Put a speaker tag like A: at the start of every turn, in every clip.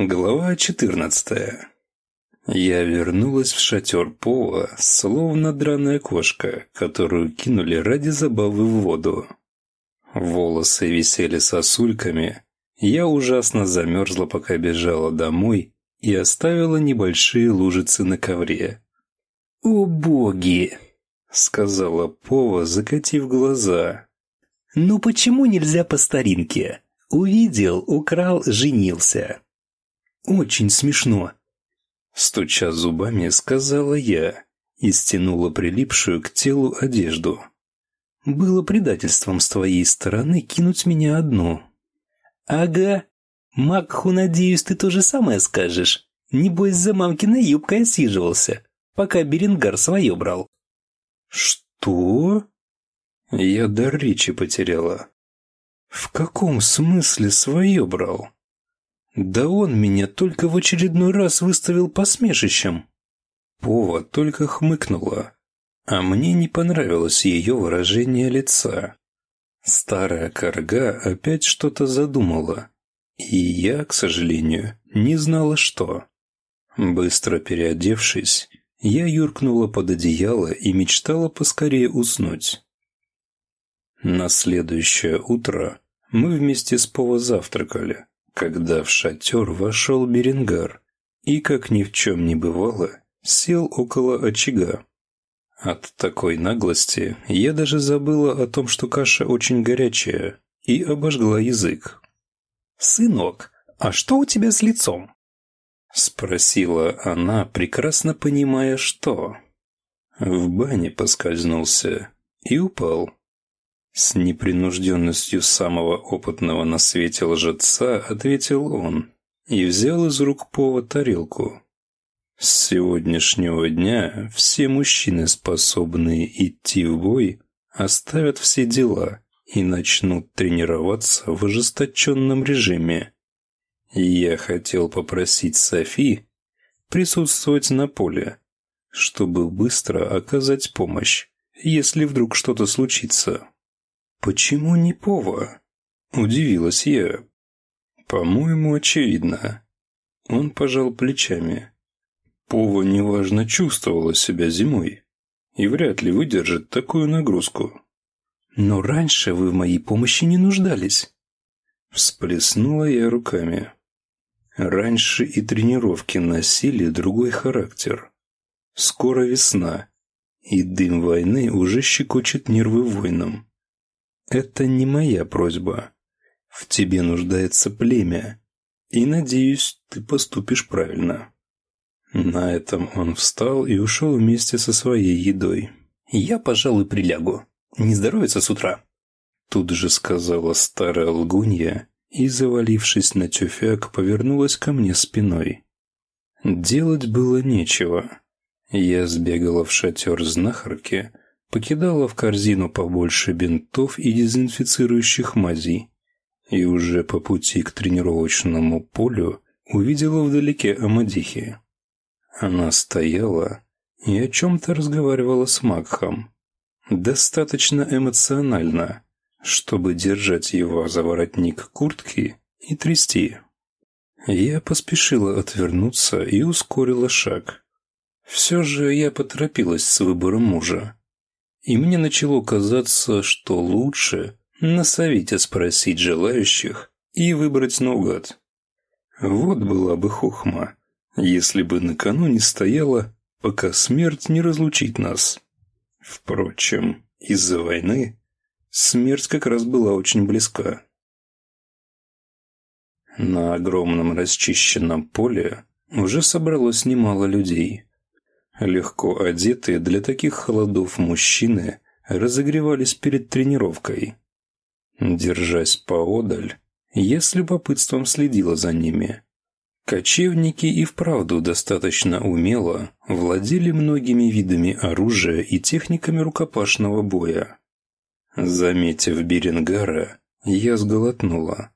A: Глава 14 Я вернулась в шатер Пола, словно драная кошка, которую кинули ради забавы в воду. Волосы висели сосульками. Я ужасно замерзла, пока бежала домой, и оставила небольшие лужицы на ковре. «О боги!» — сказала Пова, закатив глаза. «Ну почему нельзя по старинке? Увидел, украл, женился». Очень смешно. Стуча зубами, сказала я и стянула прилипшую к телу одежду. Было предательством с твоей стороны кинуть меня одну. Ага. Макху, надеюсь, ты то же самое скажешь. Небось, за мамкиной юбкой осиживался, пока Беренгар свое брал. Что? Я дар речи потеряла. В каком смысле свое брал? Да он меня только в очередной раз выставил посмешищем. Пова только хмыкнула, а мне не понравилось ее выражение лица. Старая корга опять что-то задумала, и я, к сожалению, не знала что. Быстро переодевшись, я юркнула под одеяло и мечтала поскорее уснуть. На следующее утро мы вместе с Пова завтракали когда в шатер вошел Беренгар и, как ни в чем не бывало, сел около очага. От такой наглости я даже забыла о том, что каша очень горячая, и обожгла язык. «Сынок, а что у тебя с лицом?» Спросила она, прекрасно понимая, что. В бане поскользнулся и упал. С непринужденностью самого опытного на свете лжеца ответил он и взял из рук Пова тарелку. С сегодняшнего дня все мужчины, способные идти в бой, оставят все дела и начнут тренироваться в ожесточенном режиме. Я хотел попросить Софи присутствовать на поле, чтобы быстро оказать помощь, если вдруг что-то случится. «Почему не Пова?» – удивилась я. «По-моему, очевидно». Он пожал плечами. Пова неважно чувствовала себя зимой и вряд ли выдержит такую нагрузку. «Но раньше вы в моей помощи не нуждались». Всплеснула я руками. Раньше и тренировки носили другой характер. Скоро весна, и дым войны уже щекочет нервы воинам. Это не моя просьба. В тебе нуждается племя. И, надеюсь, ты поступишь правильно». На этом он встал и ушел вместе со своей едой. «Я, пожалуй, прилягу. Не здоровится с утра». Тут же сказала старая лгунья и, завалившись на тюфяк, повернулась ко мне спиной. Делать было нечего. Я сбегала в шатер знахарки, покидала в корзину побольше бинтов и дезинфицирующих мазей, и уже по пути к тренировочному полю увидела вдалеке Амадихи. Она стояла и о чем-то разговаривала с Макхом. Достаточно эмоционально, чтобы держать его за воротник куртки и трясти. Я поспешила отвернуться и ускорила шаг. Все же я поторопилась с выбором мужа и мне начало казаться, что лучше на совете спросить желающих и выбрать наугад. Вот была бы хохма, если бы накануне стояла, пока смерть не разлучит нас. Впрочем, из-за войны смерть как раз была очень близка. На огромном расчищенном поле уже собралось немало людей. Легко одетые для таких холодов мужчины разогревались перед тренировкой. Держась поодаль, я с любопытством следила за ними. Кочевники и вправду достаточно умело владели многими видами оружия и техниками рукопашного боя. Заметив Берингара, я сглотнула.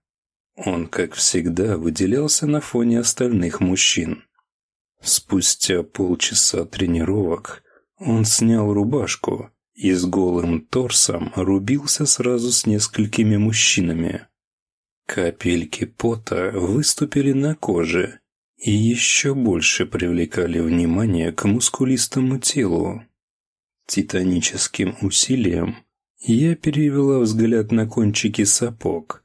A: Он, как всегда, выделялся на фоне остальных мужчин. Спустя полчаса тренировок он снял рубашку и с голым торсом рубился сразу с несколькими мужчинами. Капельки пота выступили на коже и еще больше привлекали внимание к мускулистому телу. Титаническим усилием я перевела взгляд на кончики сапог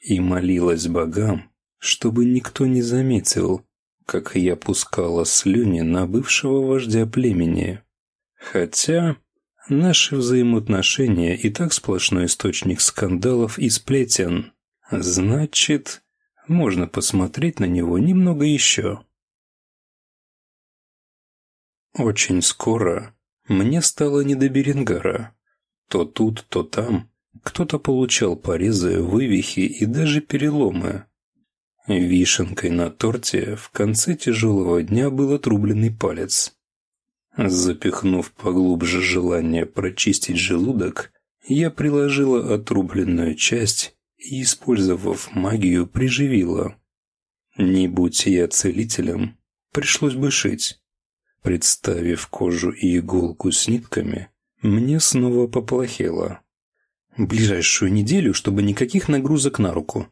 A: и молилась богам, чтобы никто не заметил, как я пускала слюни на бывшего вождя племени. Хотя наши взаимоотношения и так сплошной источник скандалов и сплетен. Значит, можно посмотреть на него немного еще. Очень скоро мне стало не до Берингара. То тут, то там кто-то получал порезы, вывихи и даже переломы. Вишенкой на торте в конце тяжелого дня был отрубленный палец. Запихнув поглубже желание прочистить желудок, я приложила отрубленную часть и, использовав магию, приживила. Не будь я целителем, пришлось бы шить. Представив кожу и иголку с нитками, мне снова поплохело. Ближайшую неделю, чтобы никаких нагрузок на руку.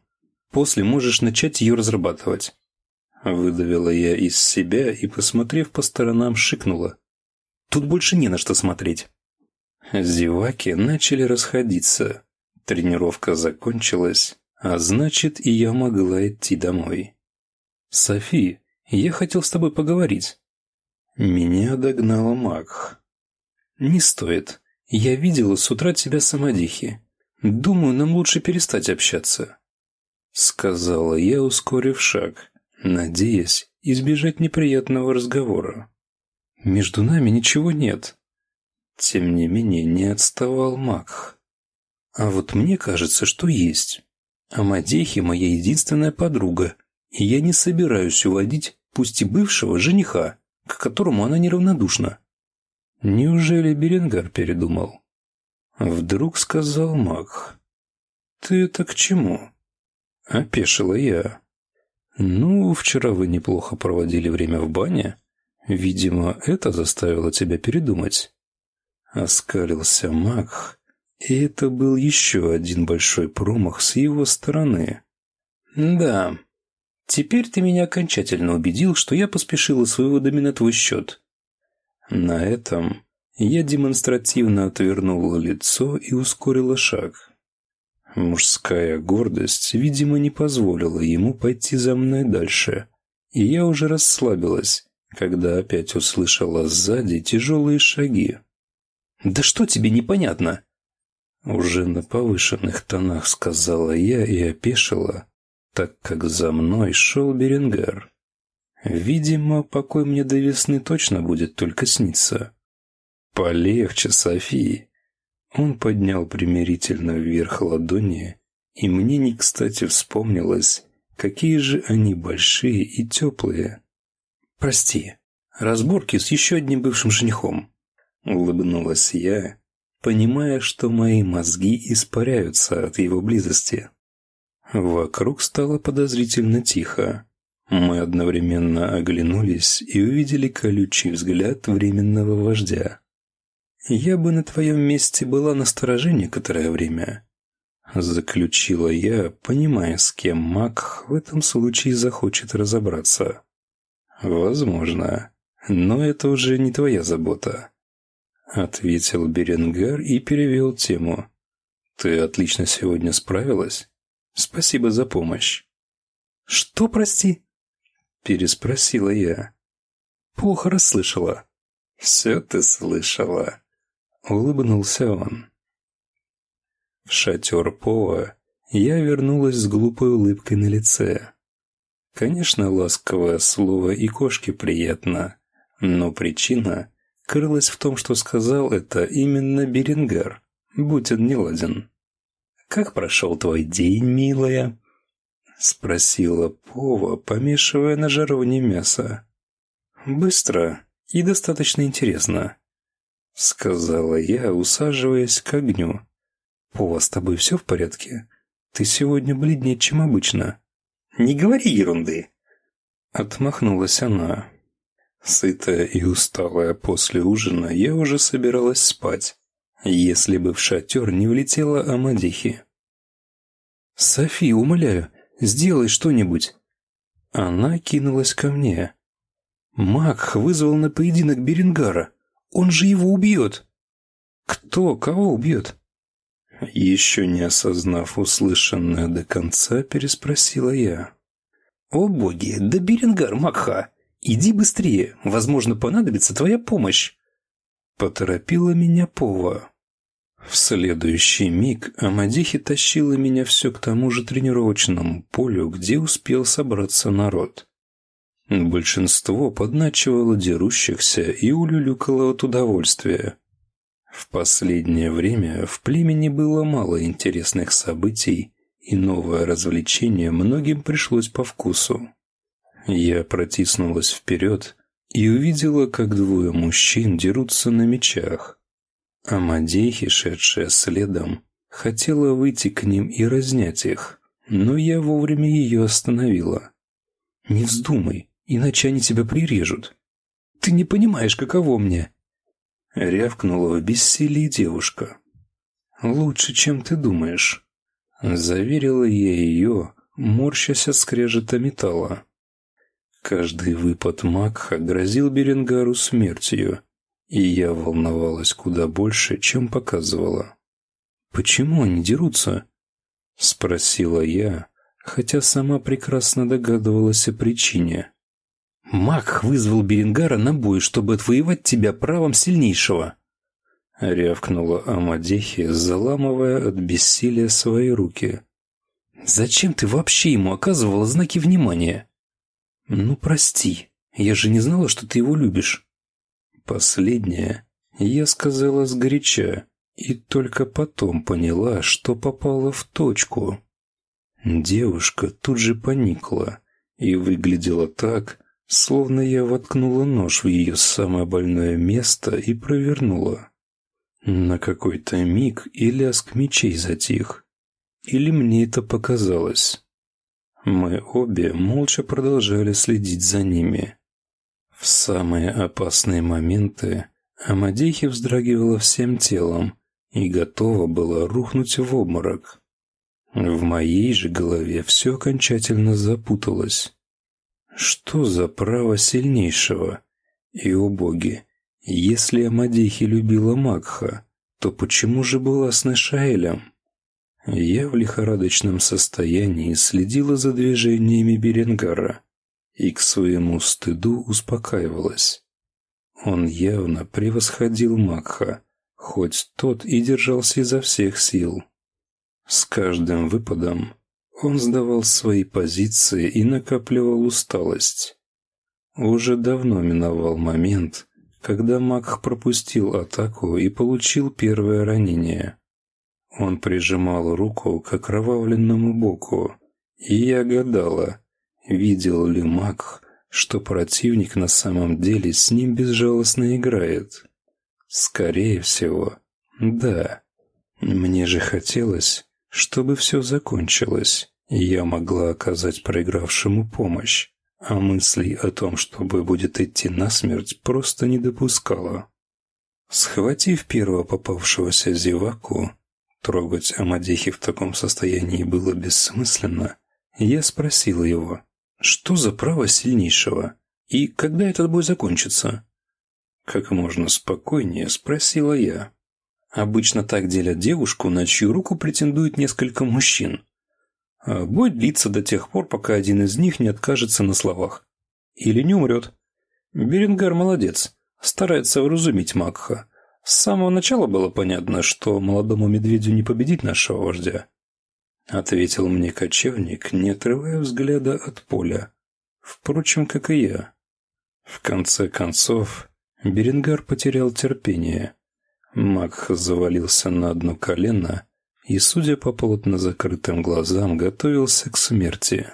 A: После можешь начать ее разрабатывать. Выдавила я из себя и, посмотрев по сторонам, шикнула. Тут больше не на что смотреть. Зеваки начали расходиться. Тренировка закончилась, а значит, и я могла идти домой. «Софи, я хотел с тобой поговорить». Меня догнала Мак. «Не стоит. Я видела с утра тебя самодихи. Думаю, нам лучше перестать общаться». Сказала я, ускорив шаг, надеясь избежать неприятного разговора. «Между нами ничего нет». Тем не менее, не отставал Макх. «А вот мне кажется, что есть. Амадехи моя единственная подруга, и я не собираюсь уводить, пусть и бывшего, жениха, к которому она неравнодушна». Неужели Беренгар передумал? Вдруг сказал Макх. «Ты это к чему?» Опешила я. «Ну, вчера вы неплохо проводили время в бане. Видимо, это заставило тебя передумать». Оскалился Макх, и это был еще один большой промах с его стороны. «Да, теперь ты меня окончательно убедил, что я поспешила с выводами на твой счет». На этом я демонстративно отвернула лицо и ускорила шаг. Мужская гордость, видимо, не позволила ему пойти за мной дальше, и я уже расслабилась, когда опять услышала сзади тяжелые шаги. «Да что тебе непонятно?» Уже на повышенных тонах сказала я и опешила, так как за мной шел Беренгар. Видимо, покой мне до весны точно будет только сниться. «Полегче, Софии!» Он поднял примирительно вверх ладони, и мне не кстати вспомнилось, какие же они большие и теплые. «Прости, разборки с еще одним бывшим женихом», — улыбнулась я, понимая, что мои мозги испаряются от его близости. Вокруг стало подозрительно тихо. Мы одновременно оглянулись и увидели колючий взгляд временного вождя. «Я бы на твоем месте была на стороже некоторое время», — заключила я, понимая, с кем маг в этом случае захочет разобраться. «Возможно, но это уже не твоя забота», — ответил Беренгар и перевел тему. «Ты отлично сегодня справилась. Спасибо за помощь». «Что, прости?» — переспросила я. «Плохо расслышала». «Все ты слышала», Улыбнулся он. В шатер Поа я вернулась с глупой улыбкой на лице. Конечно, ласковое слово и кошке приятно, но причина крылась в том, что сказал это именно Беренгар, будь он неладен. «Как прошел твой день, милая?» — спросила Пова, помешивая на жаровне мясо. «Быстро и достаточно интересно», — сказала я, усаживаясь к огню. «Пова, с тобой все в порядке? Ты сегодня бледнее, чем обычно». «Не говори ерунды!» Отмахнулась она. Сытая и усталая после ужина, я уже собиралась спать, если бы в шатер не влетела Амадихи. «Софи, умоляю,
B: Сделай что-нибудь!» Она кинулась ко мне. Мак вызвал на поединок Берингара. Он же его убьет. Кто кого убьет? Еще не осознав услышанное до конца, переспросила я. «О боги, да Берингар, Макха, иди быстрее, возможно, понадобится твоя помощь!» Поторопила меня Пова. В следующий миг Амадихи тащила меня все к тому же тренировочному полю, где успел собраться народ. Большинство подначивало дерущихся и улюлюкало от удовольствия. В последнее время в племени было мало интересных событий, и новое развлечение многим пришлось по вкусу. Я протиснулась вперед и увидела, как двое мужчин дерутся на мечах. Амадейхи, шедшая следом, хотела выйти к ним и разнять их, но я вовремя ее остановила. «Не вздумай, иначе они тебя прирежут. Ты не понимаешь, каково мне!» Рявкнула в бессилии девушка. «Лучше, чем ты думаешь», — заверила я ее, морщась от скрежета металла. Каждый выпад Макха грозил Беренгару смертью, и я волновалась куда больше, чем показывала. «Почему они дерутся?» — спросила я, хотя сама прекрасно догадывалась о причине. «Маг вызвал Беренгара на бой, чтобы отвоевать тебя правом сильнейшего!» Рявкнула Амадехи, заламывая от бессилия свои руки. «Зачем ты вообще ему оказывала знаки внимания?» «Ну, прости, я же не знала, что ты его любишь». Последнее я сказала сгоряча и только потом поняла, что попала в точку. Девушка тут же поникла и выглядела так, словно я воткнула нож в ее самое больное место и провернула. На какой-то миг и лязг мечей затих. Или мне это показалось. Мы обе молча продолжали следить за ними. В самые опасные моменты Амадейхи вздрагивала всем телом и готова была рухнуть в обморок. В моей же голове все окончательно запуталось. Что за право сильнейшего? И, о боги, если Амадейхи любила Макха, то почему же была с Нешаэлем? Я в лихорадочном состоянии следила за движениями Беренгара и к своему стыду успокаивалась. Он явно превосходил Макха, хоть тот и держался изо всех сил. С каждым выпадом он сдавал свои позиции и накапливал усталость. Уже давно миновал момент, когда Макх пропустил атаку и получил первое ранение. Он прижимал руку к окровавленному боку, и я гадала, Видел ли маг, что противник на самом деле с ним безжалостно играет? Скорее всего, да. Мне же хотелось, чтобы все закончилось, я могла оказать проигравшему помощь, а мыслей о том, что бой будет идти насмерть, просто не допускала. Схватив первого попавшегося зеваку, трогать Амадихи в таком состоянии было бессмысленно, я спросил его, что за право сильнейшего? И когда этот бой закончится? Как можно спокойнее спросила я. Обычно так делят девушку, на чью руку претендует несколько мужчин. А бой длится до тех пор, пока один из них не откажется на словах. Или не умрет. Беренгар молодец, старается вразумить Макха. С самого начала было понятно, что молодому медведю не победить нашего вождя. — ответил мне кочевник, не отрывая взгляда от поля. Впрочем, как и я. В конце концов, Беренгар потерял терпение. Мак завалился на одно колено и, судя по плотно закрытым глазам, готовился к смерти.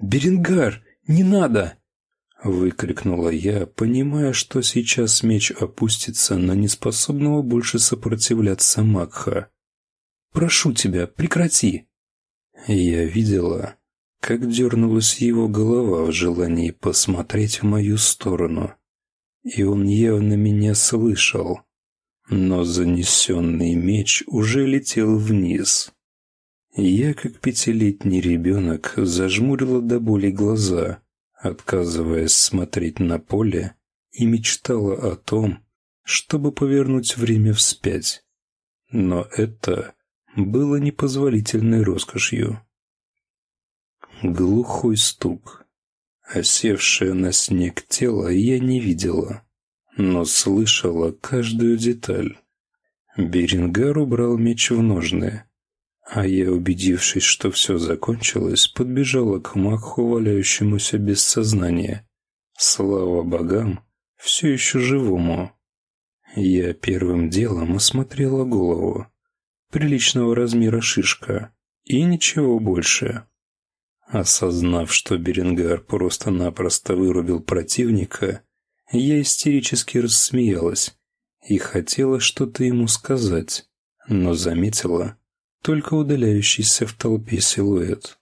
B: «Беренгар, не надо!» — выкрикнула я, понимая, что сейчас меч опустится на неспособного больше сопротивляться Макха. «Прошу тебя, прекрати!» Я видела, как дернулась его голова в желании посмотреть в мою сторону. И он явно меня слышал. Но занесенный меч уже летел вниз.
A: Я, как пятилетний ребенок, зажмурила до боли глаза, отказываясь смотреть на поле, и мечтала о том, чтобы повернуть время вспять. Но это было непозволительной роскошью. Глухой стук. Осевшее на снег тело я не видела, но слышала каждую деталь. Берингар убрал меч в ножны, а я, убедившись, что все закончилось, подбежала к Макху, валяющемуся без сознания. Слава богам, все еще живому. Я первым делом осмотрела голову. Приличного размера шишка. И ничего больше. Осознав, что Беренгар просто-напросто вырубил противника, я истерически рассмеялась и хотела что-то ему сказать, но заметила только удаляющийся в толпе силуэт.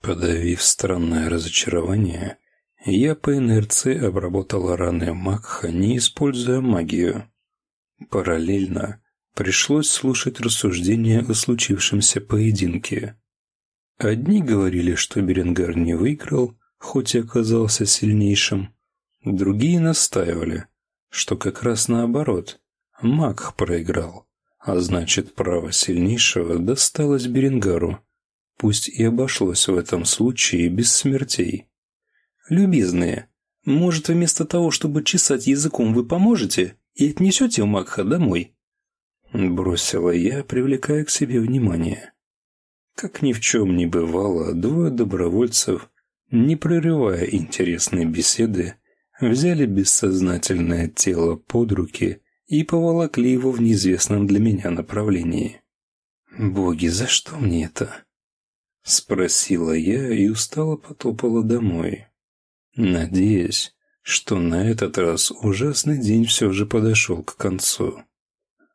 A: Подавив странное разочарование, я по инерции обработала раны Макха, не используя магию. Параллельно пришлось слушать рассуждения о случившемся поединке. Одни говорили, что Беренгар не выиграл, хоть и оказался сильнейшим. Другие настаивали, что как раз наоборот, Мак проиграл, а значит, право сильнейшего досталось Беренгару, пусть и обошлось в этом случае без смертей. «Любезные, может, вместо того, чтобы чесать языком, вы поможете и отнесете Макха домой?» Бросила я, привлекая к себе внимание. Как ни в чем не бывало, двое добровольцев, не прерывая интересной беседы, взяли бессознательное тело под руки и поволокли его в неизвестном для меня направлении. «Боги, за что мне это?» Спросила я и устало потопала домой. Надеюсь, что на этот раз ужасный день все же подошел к концу.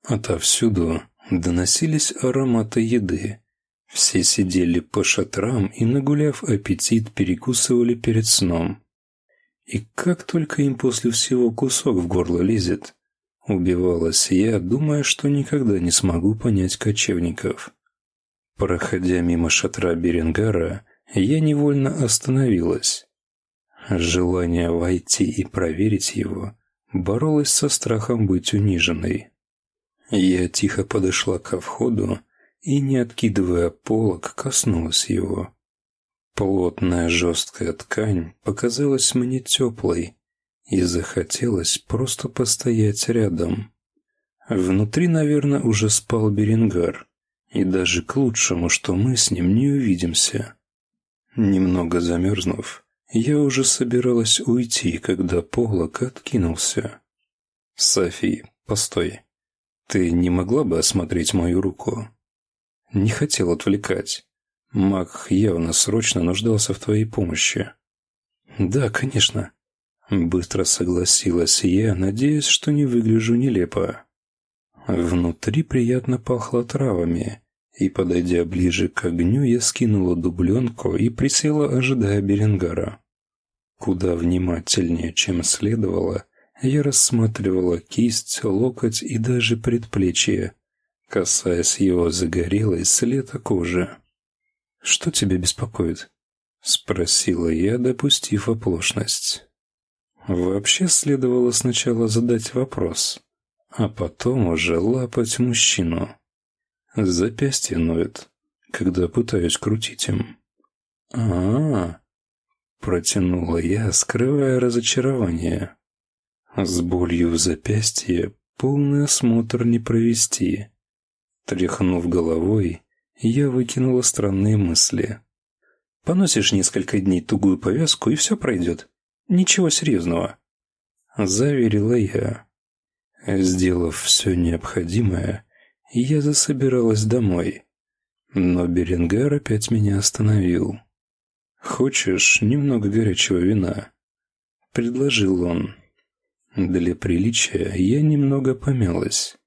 A: Отовсюду доносились ароматы еды. Все сидели по шатрам и, нагуляв аппетит, перекусывали перед сном. И как только им после всего кусок в горло лезет, убивалась я, думая, что никогда не смогу понять кочевников. Проходя мимо шатра Беренгара, я невольно остановилась. Желание войти и проверить его боролось со страхом быть униженной. Я тихо подошла ко входу и, не откидывая полок, коснулась его. Плотная жесткая ткань показалась мне теплой, и захотелось просто постоять рядом. Внутри, наверное, уже спал Беренгар, и даже к лучшему, что мы с ним не увидимся. Немного замерзнув, я уже собиралась уйти, когда полок откинулся. «Софи, постой. Ты не могла бы осмотреть мою руку?» «Не хотел отвлекать. Маг явно срочно нуждался в твоей помощи». «Да, конечно». Быстро согласилась я, надеясь, что не выгляжу нелепо. Внутри приятно пахло травами, и, подойдя ближе к огню, я скинула дубленку и присела, ожидая Беренгара. Куда внимательнее, чем следовало, я рассматривала кисть, локоть и даже предплечье, касаясь его загорелой слета кожи. «Что тебя беспокоит?» — спросила я, допустив оплошность. Вообще следовало сначала задать вопрос, а потом уже лапать мужчину. Запястье ноет, когда пытаюсь крутить им. а, -а, -а Протянула я, скрывая разочарование. С болью в запястье полный осмотр не провести. Тряхнув головой, я выкинула странные мысли. Поносишь несколько дней тугую повязку, и все пройдет. Ничего серьезного. Заверила я. Сделав все необходимое, я засобиралась домой. Но Беренгар опять меня остановил. «Хочешь немного горячего вина?» — предложил он. Для приличия я немного помялась.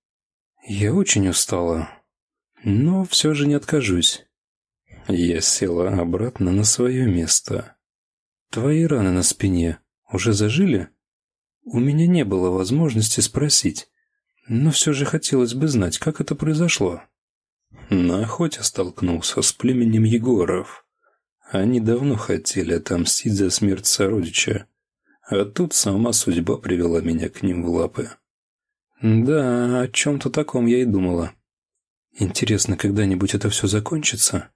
A: «Я очень устала, но все же не откажусь». Я села обратно на свое место. «Твои раны на спине уже зажили?» У меня не было возможности спросить, но все же хотелось бы знать, как это произошло. На охоте столкнулся с племенем Егоров. Они давно хотели отомстить за смерть сородича, а тут сама судьба привела меня к ним в лапы.
B: Да, о чем-то таком я и думала. Интересно, когда-нибудь это все закончится?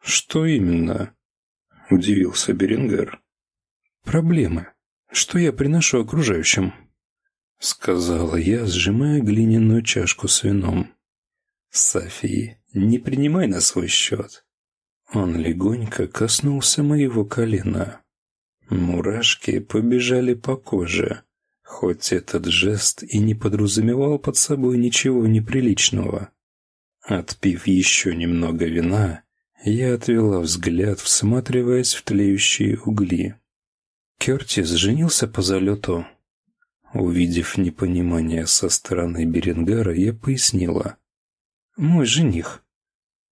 A: Что именно? Удивился Берингер.
B: Проблемы. Что я приношу окружающим?
A: Сказала я, сжимая глиняную чашку с вином. Софи, не принимай на свой счет. Он легонько коснулся моего колена. Мурашки побежали по коже, хоть этот жест и не подразумевал под собой ничего неприличного. Отпив еще немного вина, я отвела взгляд, всматриваясь в тлеющие угли. Кертис женился по залету. Увидев непонимание со стороны Беренгара, я пояснила. «Мой жених.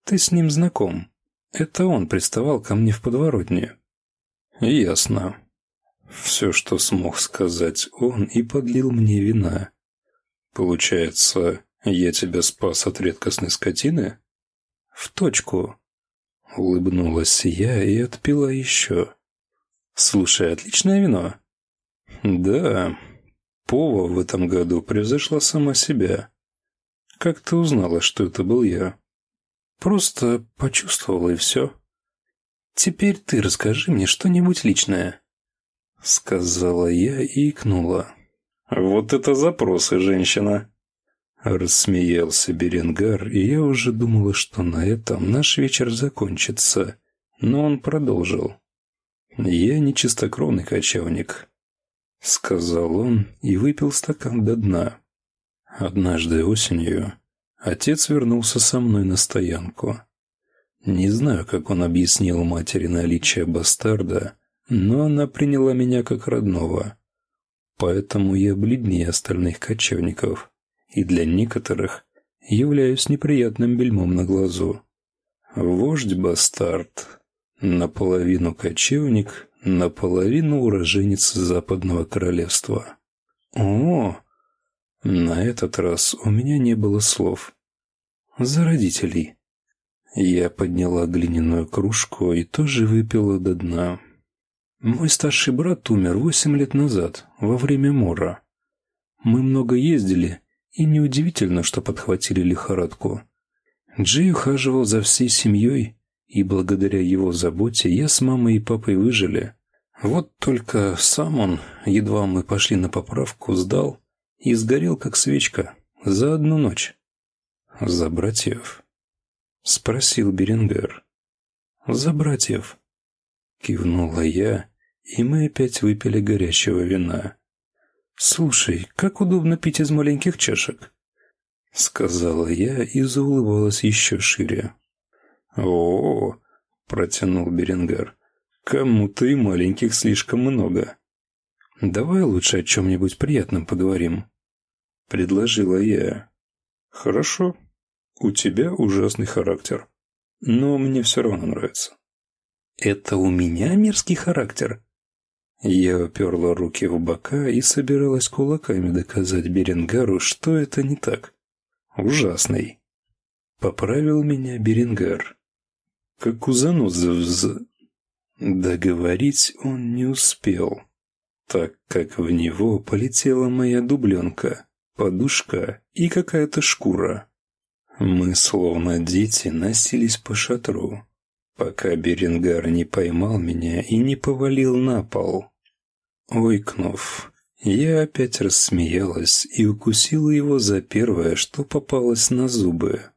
A: Ты с ним знаком. Это он приставал ко мне в подворотне». «Ясно». Все, что смог сказать он, и подлил мне вина. «Получается, я тебя спас от редкостной скотины?»
B: «В точку»,
A: Улыбнулась я и отпила еще.
B: «Слушай, отличное вино».
A: «Да, Пова в этом году превзошла сама себя. Как ты узнала, что это был я?»
B: «Просто почувствовала и все». «Теперь ты расскажи мне что-нибудь личное», —
A: сказала я и икнула. «Вот это запросы, женщина!» Рассмеялся Беренгар, и я уже думала, что на этом наш вечер закончится. Но он продолжил. «Я не чистокровный кочевник», — сказал он и выпил стакан до дна. Однажды осенью отец вернулся со мной на стоянку. Не знаю, как он объяснил матери наличие бастарда, но она приняла меня как родного. Поэтому я бледнее остальных кочевников и для некоторых являюсь неприятным бельмом на глазу. Вождь-бастард, наполовину кочевник, наполовину уроженец Западного Королевства. О, на этот раз у меня не было слов. За родителей. Я подняла глиняную кружку и тоже выпила до дна. Мой старший брат умер восемь лет назад, во время мора. Мы много ездили и неудивительно, что подхватили лихорадку. Джей ухаживал за всей семьей, и благодаря его заботе я с мамой и папой выжили. Вот только сам он, едва мы пошли на поправку, сдал и сгорел, как свечка, за одну ночь. «За братьев?» — спросил Беренгер. «За братьев», — кивнула я, и мы опять выпили горячего вина. «Слушай, как удобно пить из маленьких чашек», — сказала я и заулыбалась еще шире. «О, -о, -о протянул Беренгар, — кому-то и маленьких слишком много. Давай лучше о чем-нибудь приятном поговорим», — предложила я. «Хорошо, у тебя ужасный характер, но мне все равно нравится». «Это у меня мерзкий характер?» Я уперла руки в бока и собиралась кулаками доказать Беренгару, что это не так. Ужасный. Поправил меня Беренгар. Как у занозы вз... Договорить он не успел, так как в него полетела моя дубленка, подушка и какая-то шкура. Мы, словно дети, носились по шатру, пока Беренгар не поймал меня и не повалил на пол. Ойкнув, я опять рассмеялась и укусила его за первое, что попалось на зубы.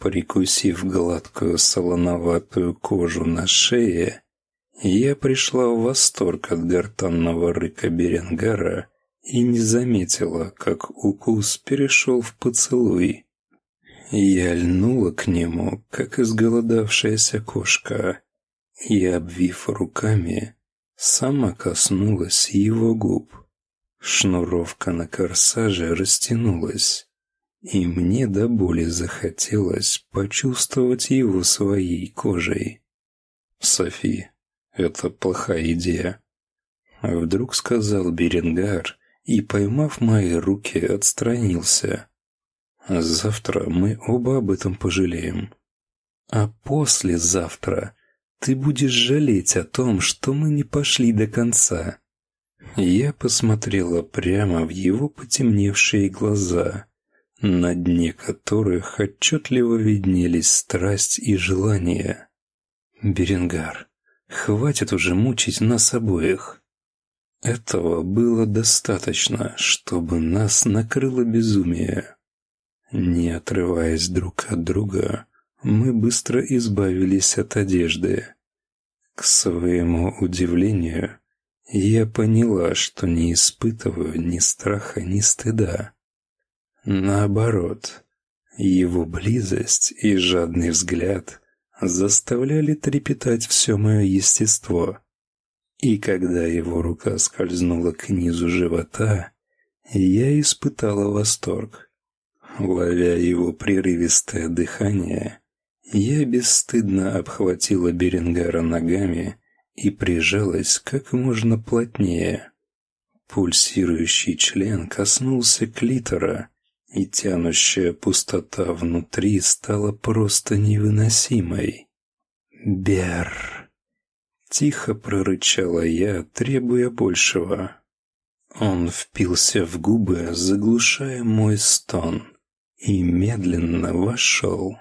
A: Прикусив гладкую солоноватую кожу на шее, я пришла в восторг от гортанного рыка Беренгара и не заметила, как укус перешел в поцелуй. Я льнула к нему, как изголодавшаяся кошка, и, обвив руками, сама коснулась его губ. Шнуровка на корсаже растянулась, и мне до боли захотелось почувствовать его своей кожей. «Софи, это плохая идея», — вдруг сказал Беренгар и, поймав мои руки, отстранился. Завтра мы оба об этом пожалеем. А послезавтра ты будешь жалеть о том, что мы не пошли до конца. Я посмотрела прямо в его потемневшие глаза, на дне которых отчетливо виднелись страсть и желание. Беренгар, хватит уже мучить нас обоих. Этого было достаточно, чтобы нас накрыло безумие. Не отрываясь друг от друга, мы быстро избавились от одежды. К своему удивлению, я поняла, что не испытываю ни страха, ни стыда. Наоборот, его близость и жадный взгляд заставляли трепетать все мое естество. И когда его рука скользнула к низу живота, я испытала восторг. Ловя его прерывистое дыхание, я бесстыдно обхватила Беренгара ногами и прижалась как можно плотнее. Пульсирующий член коснулся клитора, и тянущая пустота внутри стала просто невыносимой. «Бер!» — тихо прорычала я, требуя большего. Он впился в губы, заглушая мой стон, и медленно вошел.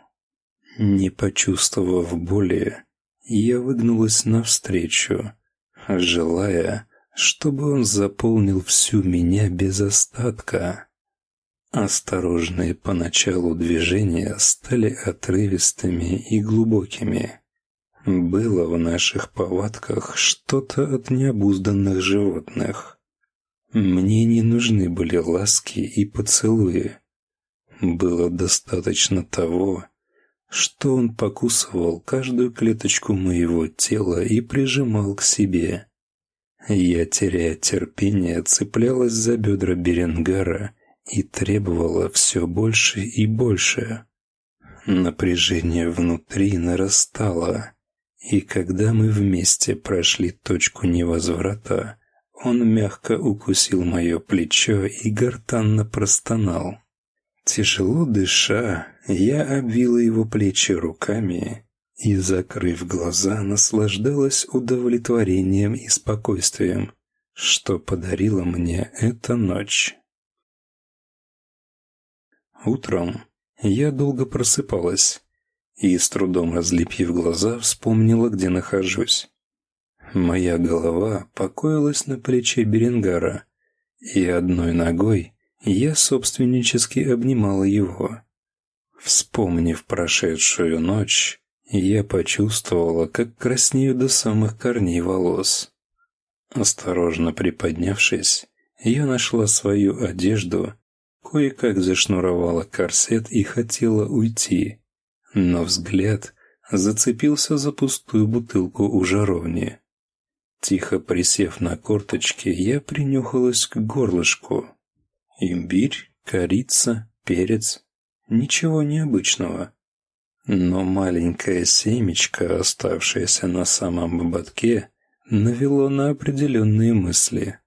A: Не почувствовав боли, я выгнулась навстречу, желая, чтобы он заполнил всю меня без остатка. Осторожные поначалу движения стали отрывистыми и глубокими. Было в наших повадках что-то от необузданных животных. Мне не нужны были ласки и поцелуи. Было достаточно того, что он покусывал каждую клеточку моего тела и прижимал к себе. Я, теряя терпение, цеплялась за бедра Беренгара и требовала все больше и больше. Напряжение внутри нарастало, и когда мы вместе прошли точку невозврата, он мягко укусил мое плечо и гортанно простонал. Тяжело дыша, я обвила его плечи руками и, закрыв глаза, наслаждалась удовлетворением и спокойствием, что подарила мне эта ночь. Утром я долго просыпалась и, с трудом разлепив глаза, вспомнила, где нахожусь. Моя голова покоилась на плече Беренгара, и одной ногой я собственнически обнимала его. Вспомнив прошедшую ночь, я почувствовала, как краснею до самых корней волос. Осторожно приподнявшись, я нашла свою одежду кое-как зашнуровала корсет и хотела уйти, но взгляд зацепился за пустую бутылку у жаровни. Тихо присев на корточки, я принюхалась к горлышку. Имбирь, корица, перец. Ничего необычного. Но маленькое семечко, оставшееся на самом ободке, навело на определенные мысли.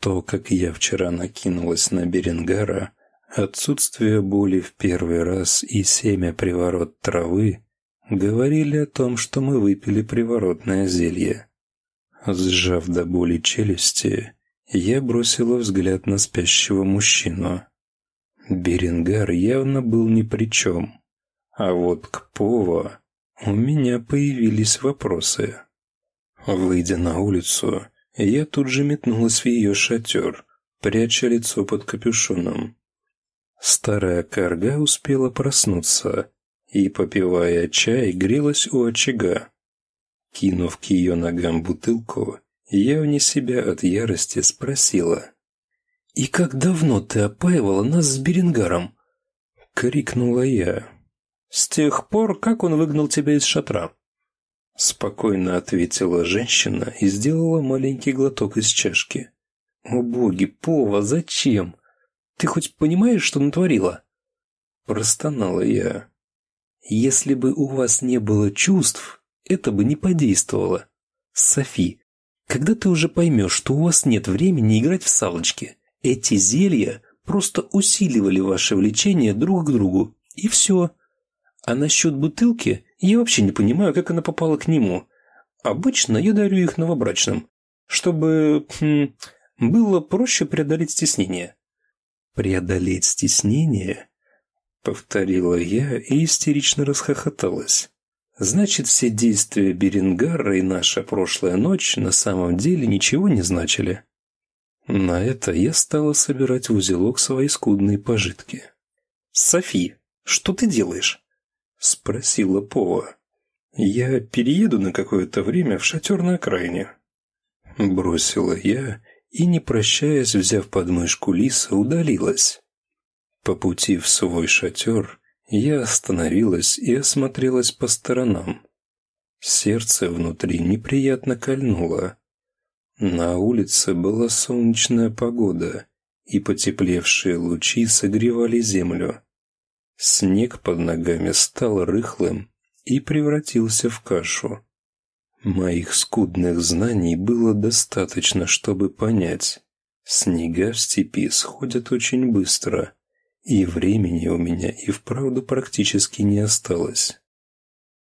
A: То, как я вчера накинулась на Беренгара, отсутствие боли в первый раз и семя приворот травы говорили о том, что мы выпили приворотное зелье. Сжав до боли челюсти, я бросила взгляд на спящего мужчину. Беренгар явно был ни при чем. А вот к Пова у меня появились вопросы. Выйдя на улицу, я тут же метнулась в ее шатер, пряча лицо под капюшоном. Старая карга успела проснуться и, попивая чай, грелась у очага. Кинув к ее ногам бутылку, я вне себя от ярости спросила. «И как давно ты опаивала нас с Берингаром?» — крикнула я. «С тех пор, как он выгнал тебя из шатра», Спокойно ответила женщина и сделала маленький глоток из чашки. «О боги, Пова, зачем? Ты хоть понимаешь, что натворила?» Простонала я. «Если бы у вас не было чувств, это бы не подействовало. Софи, когда ты уже поймешь, что у вас нет времени играть в салочки? Эти зелья
B: просто усиливали ваше влечение друг к другу. И все. А насчет бутылки я вообще не понимаю, как она попала к нему. Обычно я дарю их новобрачным, чтобы хм, было проще преодолеть стеснение. «Преодолеть стеснение?» — повторила я и истерично расхохоталась. «Значит, все действия Берингара и наша прошлая ночь на самом деле ничего не значили». На это я стала собирать в узелок свои скудные пожитки. «Софи, что ты делаешь?» — спросила Пова. «Я перееду на какое-то время в шатер на окраине». Бросила я и, не прощаясь, взяв подмышку лиса, удалилась. По пути в свой шатер я остановилась и осмотрелась по сторонам. Сердце внутри неприятно кольнуло. На улице была солнечная погода, и потеплевшие лучи согревали землю. Снег под ногами стал рыхлым и превратился в кашу. Моих скудных знаний было достаточно, чтобы понять. Снега в степи сходят очень быстро, и времени у меня и вправду практически не осталось.